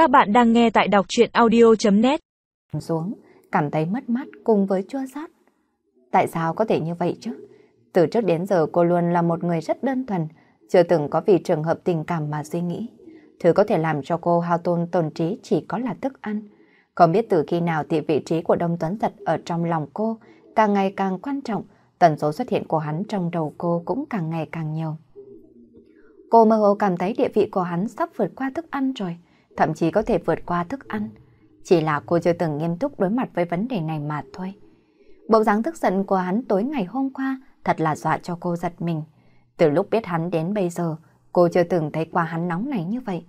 Các bạn đang nghe tại đọc chuyện audio.net Xuống, cảm thấy mất mát cùng với chua xót. Tại sao có thể như vậy chứ? Từ trước đến giờ cô luôn là một người rất đơn thuần, chưa từng có vì trường hợp tình cảm mà suy nghĩ. Thứ có thể làm cho cô hao tôn tồn trí chỉ có là thức ăn. Không biết từ khi nào thì vị trí của Đông Tuấn Giật ở trong lòng cô càng ngày càng quan trọng, tần số xuất hiện của hắn trong đầu cô cũng càng ngày càng nhiều. Cô mơ hồ cảm thấy địa vị của hắn sắp vượt qua thức ăn rồi, thậm chí có thể vượt qua thức ăn. Chỉ là cô chưa từng nghiêm túc đối mặt với vấn đề này mà thôi. Bộ dáng tức giận của hắn tối ngày hôm qua thật là dọa cho cô giật mình. Từ lúc biết hắn đến bây giờ, cô chưa từng thấy qua hắn nóng này như vậy.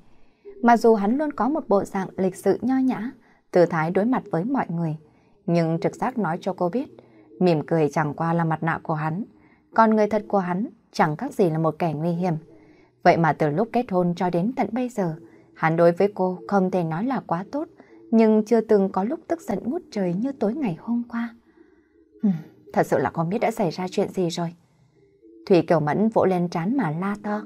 Mặc dù hắn luôn có một bộ dạng lịch sự nho nhã, tư thái đối mặt với mọi người. Nhưng trực giác nói cho cô biết, mỉm cười chẳng qua là mặt nạ của hắn. Còn người thật của hắn chẳng khác gì là một kẻ nguy hiểm. Vậy mà từ lúc kết hôn cho đến tận bây giờ, hắn đối với cô không thể nói là quá tốt, nhưng chưa từng có lúc tức giận ngút trời như tối ngày hôm qua. Hừm, thật sự là không biết đã xảy ra chuyện gì rồi. Thủy Kiều Mẫn vỗ lên trán mà la to,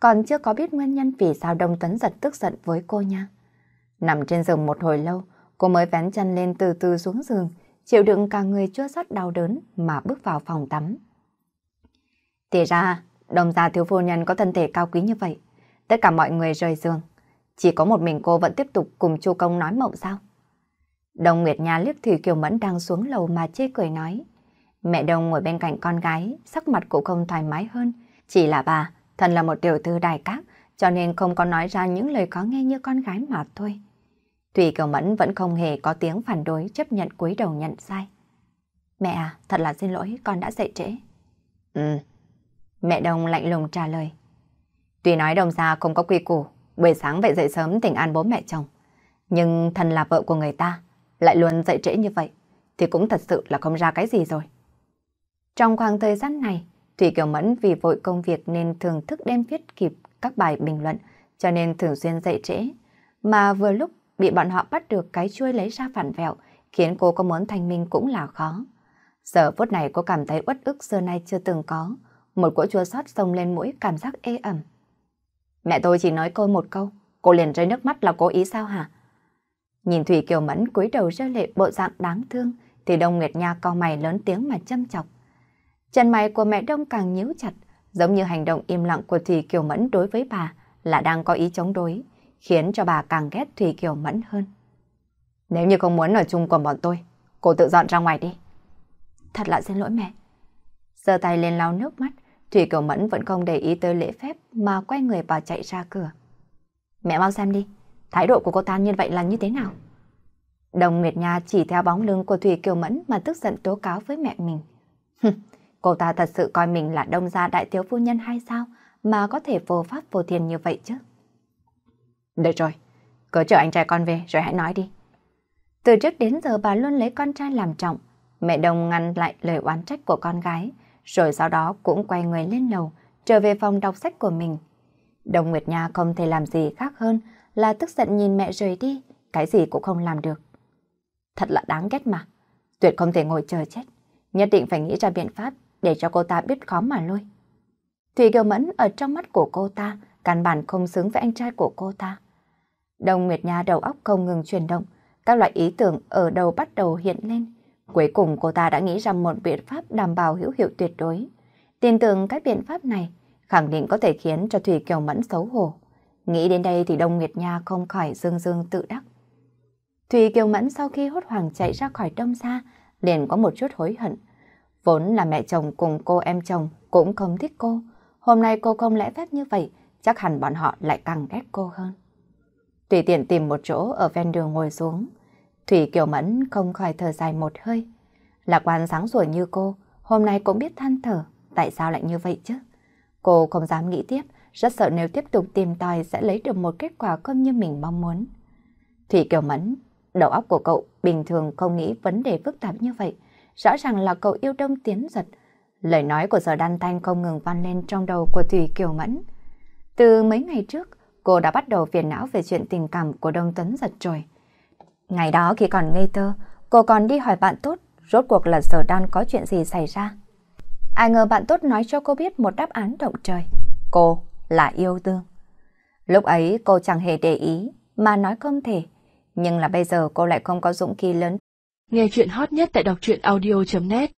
còn chưa có biết nguyên nhân vì sao Đông Tuấn giật tức giận với cô nha. Nằm trên giường một hồi lâu, cô mới vén chân lên từ từ xuống giường, chịu đựng cả người chua xót đau đớn mà bước vào phòng tắm. Thì ra, đồng gia thiếu phu nhân có thân thể cao quý như vậy. Tất cả mọi người rời giường. Chỉ có một mình cô vẫn tiếp tục cùng chu công nói mộng sao? Đồng Nguyệt Nha liếc Thủy Kiều Mẫn đang xuống lầu mà chê cười nói. Mẹ Đông ngồi bên cạnh con gái, sắc mặt cũng không thoải mái hơn. Chỉ là bà, thần là một tiểu thư đài cát, cho nên không có nói ra những lời khó nghe như con gái mà thôi. Thủy Kiều Mẫn vẫn không hề có tiếng phản đối chấp nhận cúi đầu nhận sai. Mẹ à, thật là xin lỗi, con đã dậy trễ. Ừ. Mẹ Đông lạnh lùng trả lời. Tuy nói đồng gia không có quy củ, buổi sáng vậy dậy sớm tỉnh an bố mẹ chồng. Nhưng thần là vợ của người ta, lại luôn dậy trễ như vậy, thì cũng thật sự là không ra cái gì rồi. Trong khoảng thời gian này, Thủy Kiều Mẫn vì vội công việc nên thường thức đêm viết kịp các bài bình luận, cho nên thường xuyên dậy trễ. Mà vừa lúc bị bọn họ bắt được cái chuôi lấy ra phản vẹo, khiến cô có muốn thanh minh cũng là khó. Giờ phút này cô cảm thấy uất ức xưa nay chưa từng có, một cỗ chua xót sông lên mũi cảm giác ê ẩm. Mẹ tôi chỉ nói cô một câu, cô liền rơi nước mắt là cố ý sao hả? Nhìn Thủy Kiều Mẫn cúi đầu rơi lệ bộ dạng đáng thương, thì Đông Nguyệt Nha co mày lớn tiếng mà châm chọc. Chân mày của mẹ Đông càng nhíu chặt, giống như hành động im lặng của Thủy Kiều Mẫn đối với bà là đang có ý chống đối, khiến cho bà càng ghét Thủy Kiều Mẫn hơn. Nếu như không muốn ở chung cùng bọn tôi, cô tự dọn ra ngoài đi. Thật là xin lỗi mẹ. giơ tay lên lau nước mắt, Thủy Kiều Mẫn vẫn không để ý tới lễ phép mà quay người bà chạy ra cửa. Mẹ mau xem đi, thái độ của cô ta như vậy là như thế nào? Đồng Nguyệt Nha chỉ theo bóng lưng của Thủy Kiều Mẫn mà tức giận tố cáo với mẹ mình. cô ta thật sự coi mình là đông gia đại thiếu phu nhân hay sao mà có thể vô pháp vô thiên như vậy chứ? Được rồi, cứ chờ anh trai con về rồi hãy nói đi. Từ trước đến giờ bà luôn lấy con trai làm trọng. Mẹ Đồng ngăn lại lời oán trách của con gái, rồi sau đó cũng quay người lên lầu, trở về phòng đọc sách của mình. Đồng Nguyệt Nha không thể làm gì khác hơn là tức giận nhìn mẹ rời đi, cái gì cũng không làm được. Thật là đáng ghét mà, tuyệt không thể ngồi chờ chết, nhất định phải nghĩ ra biện pháp để cho cô ta biết khó mà lui. Thủy Kiều Mẫn ở trong mắt của cô ta, căn bản không xứng với anh trai của cô ta. Đồng Nguyệt Nha đầu óc không ngừng chuyển động, các loại ý tưởng ở đầu bắt đầu hiện lên. Cuối cùng cô ta đã nghĩ ra một biện pháp đảm bảo hữu hiệu tuyệt đối. Tin tưởng các biện pháp này khẳng định có thể khiến cho Thủy Kiều Mẫn xấu hổ. Nghĩ đến đây thì Đông Nguyệt Nha không khỏi dương dương tự đắc. Thủy Kiều Mẫn sau khi hốt hoảng chạy ra khỏi đông xa, liền có một chút hối hận. Vốn là mẹ chồng cùng cô em chồng cũng không thích cô. Hôm nay cô không lẽ phép như vậy, chắc hẳn bọn họ lại càng ghét cô hơn. Tùy tiện tìm một chỗ ở ven đường ngồi xuống. Thủy Kiều Mẫn không khỏi thở dài một hơi. Lạc quan sáng sủa như cô, hôm nay cũng biết than thở, tại sao lại như vậy chứ? Cô không dám nghĩ tiếp, rất sợ nếu tiếp tục tìm tòi sẽ lấy được một kết quả không như mình mong muốn. Thủy Kiều Mẫn, đầu óc của cậu bình thường không nghĩ vấn đề phức tạp như vậy. Rõ ràng là cậu yêu đông tiến giật. Lời nói của giờ đan thanh không ngừng vang lên trong đầu của Thủy Kiều Mẫn. Từ mấy ngày trước, cô đã bắt đầu phiền não về chuyện tình cảm của Đông Tuấn giật rồi. Ngày đó khi còn ngây thơ, cô còn đi hỏi bạn tốt rốt cuộc là sở đan có chuyện gì xảy ra. Ai ngờ bạn tốt nói cho cô biết một đáp án động trời. Cô là yêu đương. Lúc ấy cô chẳng hề để ý, mà nói không thể. Nhưng là bây giờ cô lại không có dũng khí lớn. Nghe chuyện hot nhất tại đọc truyện audio.net